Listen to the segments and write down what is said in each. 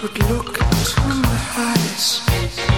could look into my eyes.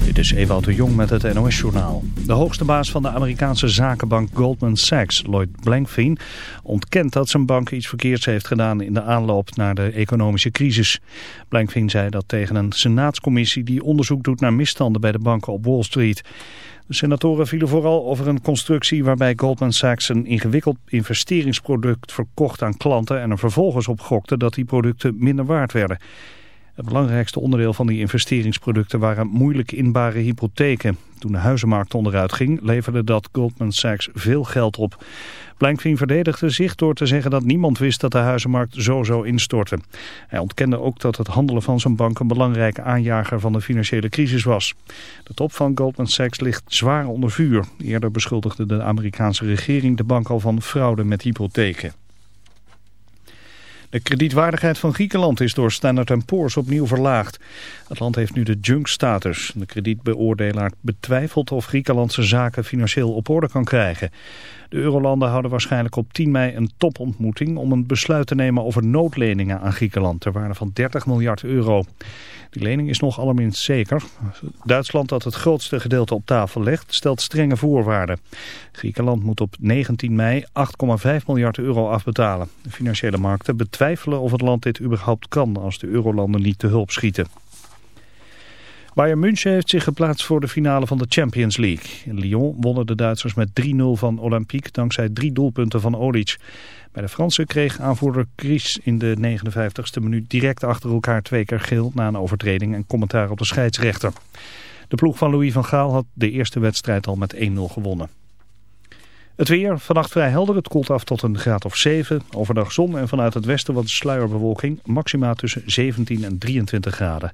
Dit is de Jong met het NOS-journaal. De hoogste baas van de Amerikaanse zakenbank Goldman Sachs, Lloyd Blankfein, ontkent dat zijn bank iets verkeerds heeft gedaan in de aanloop naar de economische crisis. Blankfein zei dat tegen een senaatscommissie die onderzoek doet naar misstanden bij de banken op Wall Street. De senatoren vielen vooral over een constructie waarbij Goldman Sachs een ingewikkeld investeringsproduct verkocht aan klanten en er vervolgens op gokte dat die producten minder waard werden. Het belangrijkste onderdeel van die investeringsproducten waren moeilijk inbare hypotheken. Toen de huizenmarkt onderuit ging, leverde dat Goldman Sachs veel geld op. Blankfein verdedigde zich door te zeggen dat niemand wist dat de huizenmarkt zo zou instorten. Hij ontkende ook dat het handelen van zijn bank een belangrijke aanjager van de financiële crisis was. De top van Goldman Sachs ligt zwaar onder vuur. Eerder beschuldigde de Amerikaanse regering de bank al van fraude met hypotheken. De kredietwaardigheid van Griekenland is door Standard Poor's opnieuw verlaagd. Het land heeft nu de junk-status. De kredietbeoordelaar betwijfelt of Griekenland zijn zaken financieel op orde kan krijgen. De eurolanden houden waarschijnlijk op 10 mei een topontmoeting om een besluit te nemen over noodleningen aan Griekenland ter waarde van 30 miljard euro. Die lening is nog allerminst zeker. Duitsland dat het grootste gedeelte op tafel legt stelt strenge voorwaarden. Griekenland moet op 19 mei 8,5 miljard euro afbetalen. De financiële markten betwijfelen of het land dit überhaupt kan als de eurolanden niet te hulp schieten. Bayern München heeft zich geplaatst voor de finale van de Champions League. In Lyon wonnen de Duitsers met 3-0 van Olympique dankzij drie doelpunten van Olic. Bij de Fransen kreeg aanvoerder Chris in de 59ste minuut direct achter elkaar twee keer geel na een overtreding en commentaar op de scheidsrechter. De ploeg van Louis van Gaal had de eerste wedstrijd al met 1-0 gewonnen. Het weer, vannacht vrij helder, het koelt af tot een graad of 7. Overdag zon en vanuit het westen wat sluierbewolking, maxima tussen 17 en 23 graden.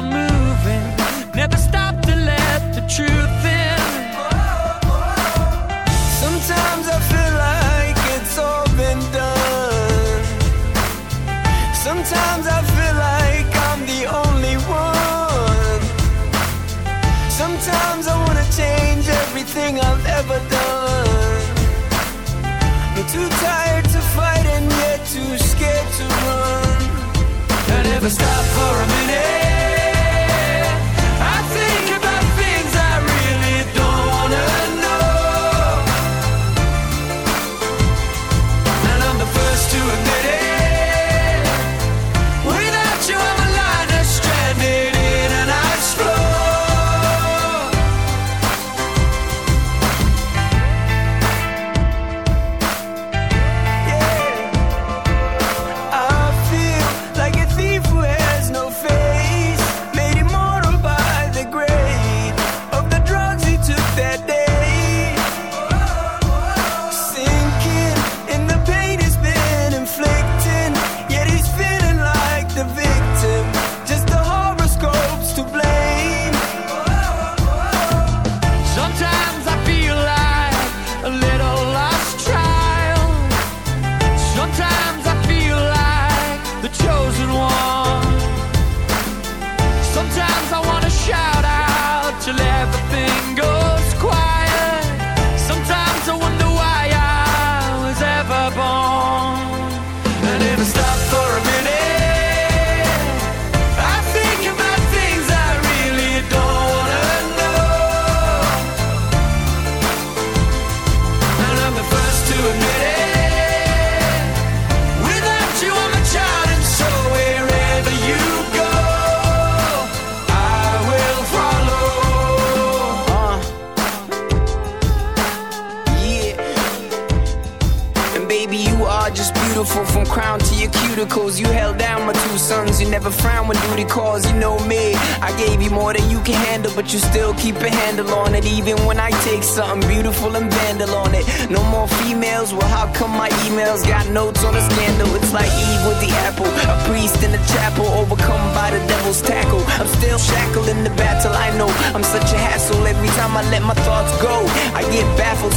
on moving. Never stop to let the truth in. Sometimes I feel like it's all been done. Sometimes I feel like I'm the only one. Sometimes I wanna change everything I've ever done. I'm too tired to fight and yet too scared to run. I never stop for a minute.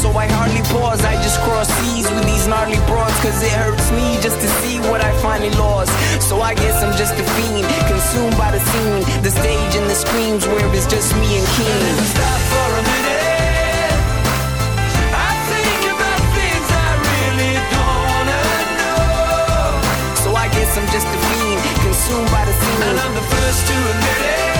so I hardly pause. I just cross seas with these gnarly broads, cause it hurts me just to see what I finally lost. So I guess I'm just a fiend, consumed by the scene, the stage and the screams where it's just me and Keen. Stop for a minute. I'm just a fiend, consumed by the scene. And I'm the first to admit it.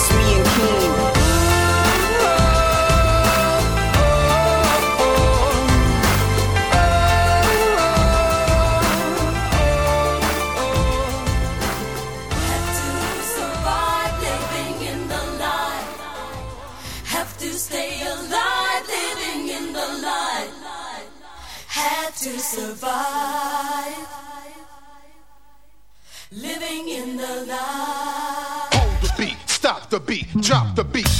Miss Me and Queen. drop the beat.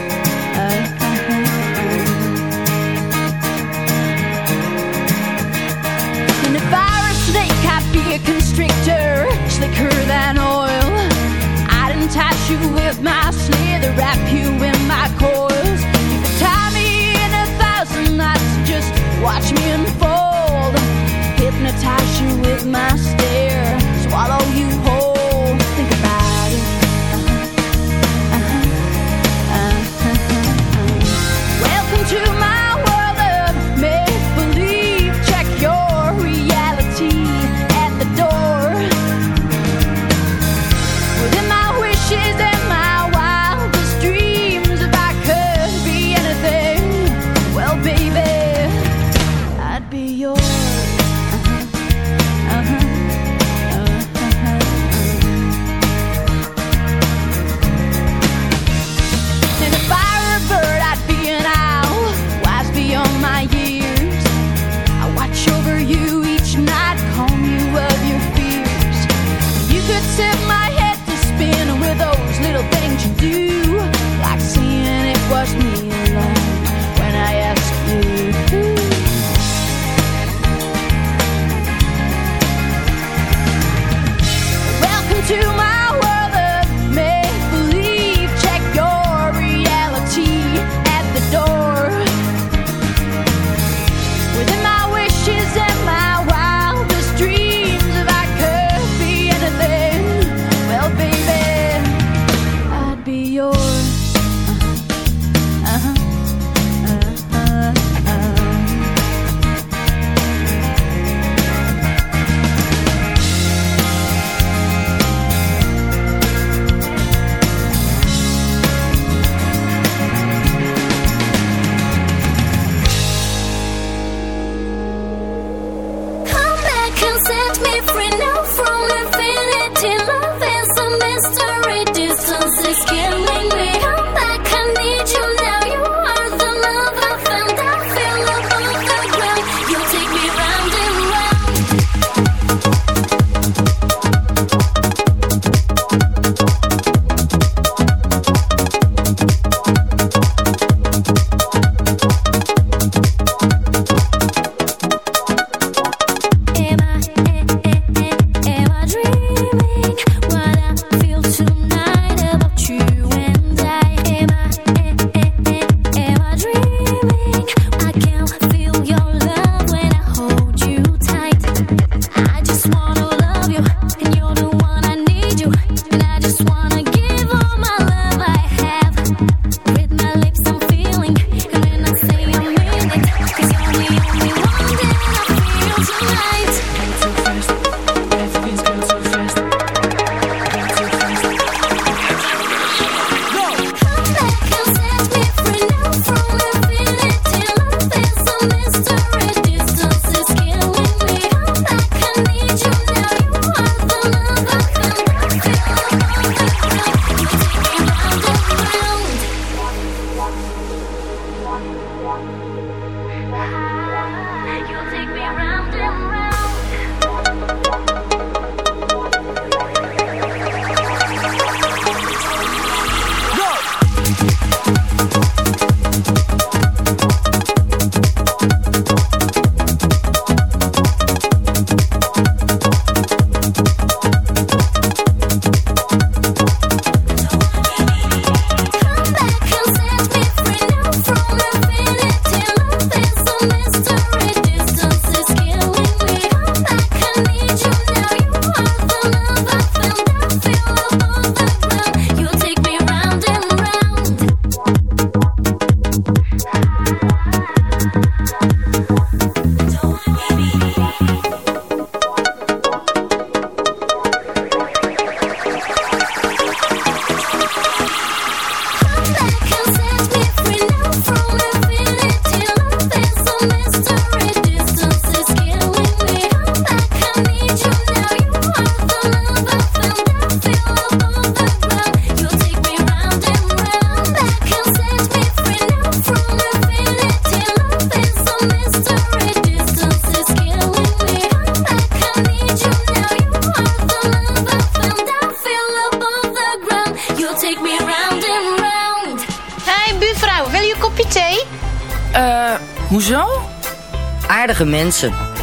you with my wrap you in my coils. You tie me in a thousand knots, just watch me unfold. Hypnotize you with my stare, swallow you whole.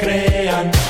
crean.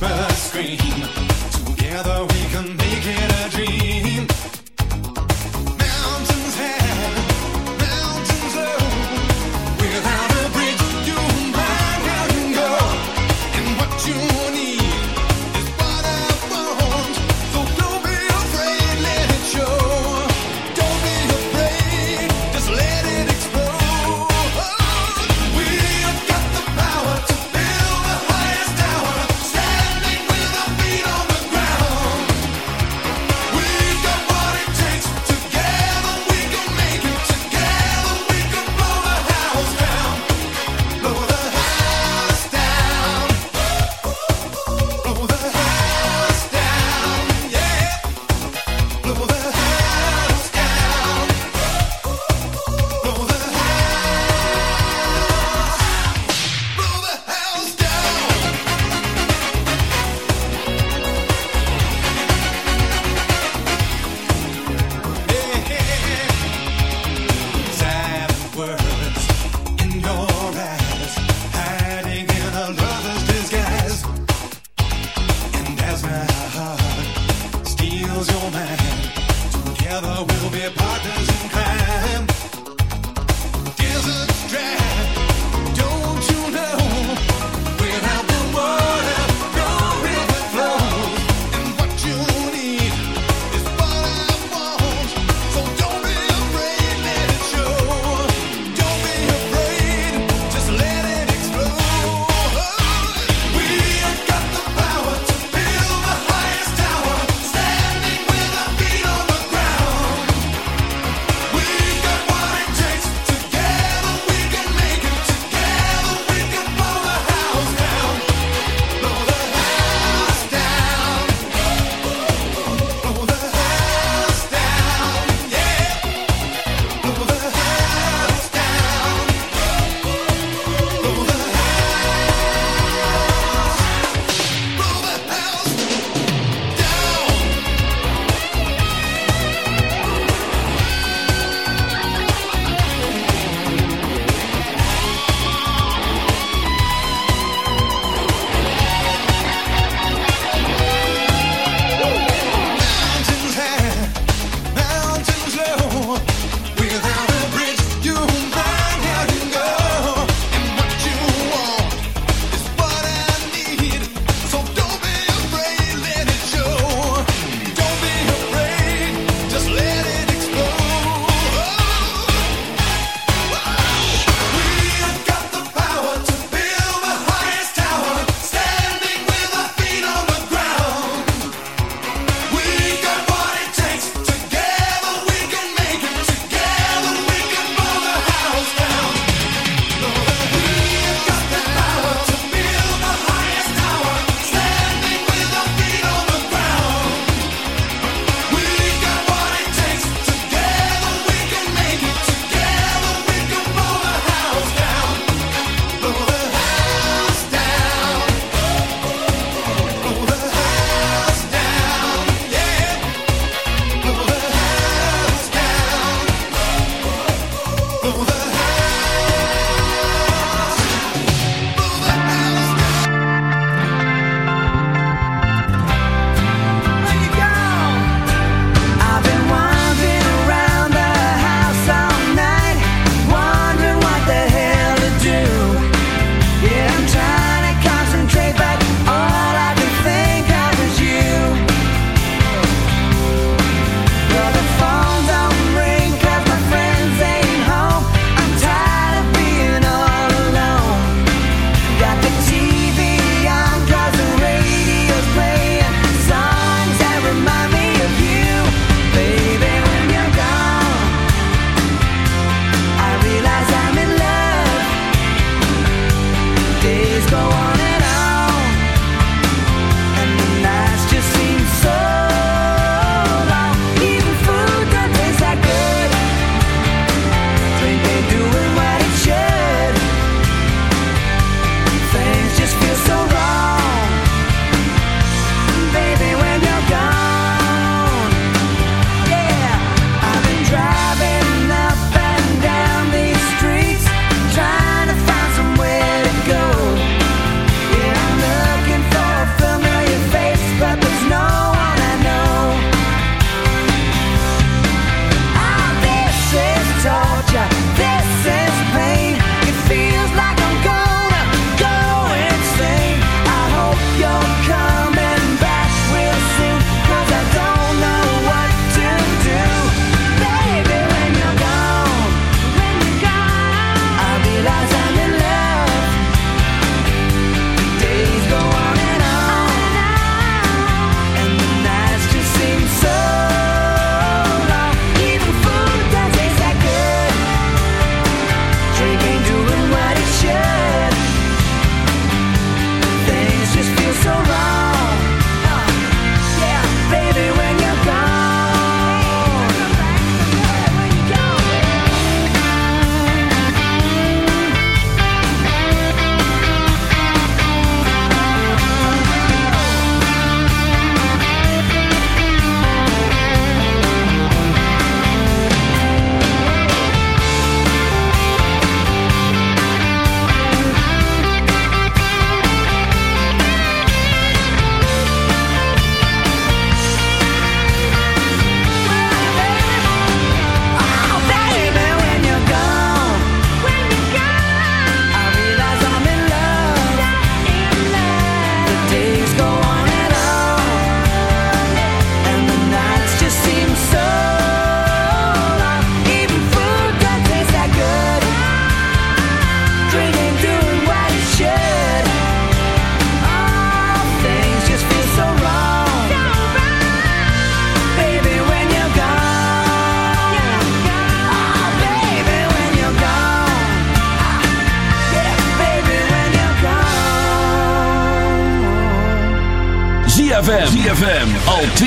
Whisper, scream. Together we can make it a dream.